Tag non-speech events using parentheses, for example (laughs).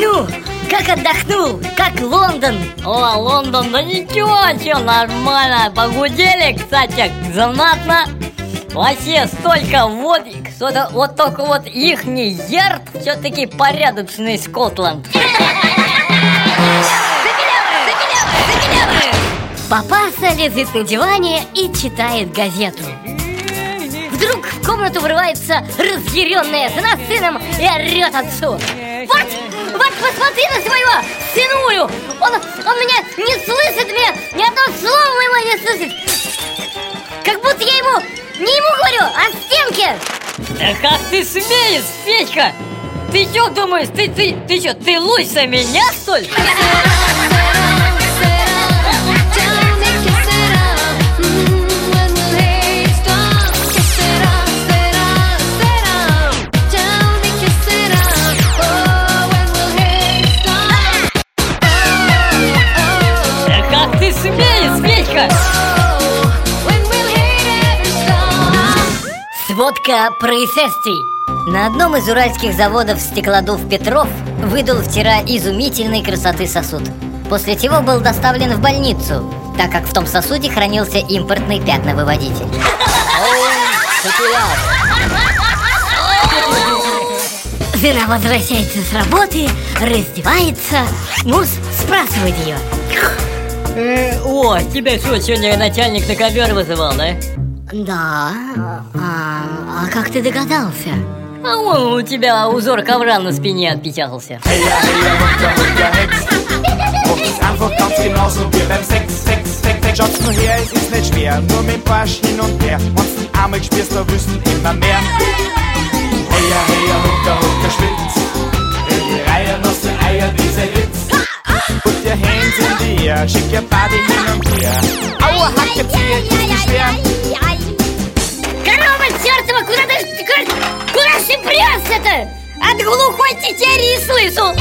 люблю. Как отдохнул, как Лондон. О, Лондон, да ничего, все нормально. Погудели, кстати, знатно. Вообще столько водик что-то Вот только вот их не ярд Все-таки порядочный Скотланд. Папа лежит на диване и читает газету. Комнату врывается разъяренная жена с сыном и орет отцу. Вот, вот посмотри на своего сынулю! Он, он меня не слышит, меня ни одного слова моего не слышит! Как будто я ему, не ему говорю, а стенке! Да как ты смеешь, Петька? Ты что думаешь, ты, ты, ты что, ты лучше меня, что ли? (laughs) смеешь, Петька? Сводка происшествий. На одном из уральских заводов стеклодув Петров выдал вчера изумительной красоты сосуд. После чего был доставлен в больницу, так как в том сосуде хранился импортный пятновыводитель. Жена возвращается с работы, раздевается, муж спрашивает ее. Э, о, тебя что, сегодня начальник на ковер вызывал, да? Да, а, а как ты догадался? А вон у тебя узор ковра на спине отпечатался. Und nur mit Barsch hin und her. Den einmal spürst, da wüssten immer mehr. In air, shake your body hin und her. Aua, hack jetzt hier, ist nicht schwer. Корова чертова, куда ты, куда, ты прешь-то? От глухой тетери слышу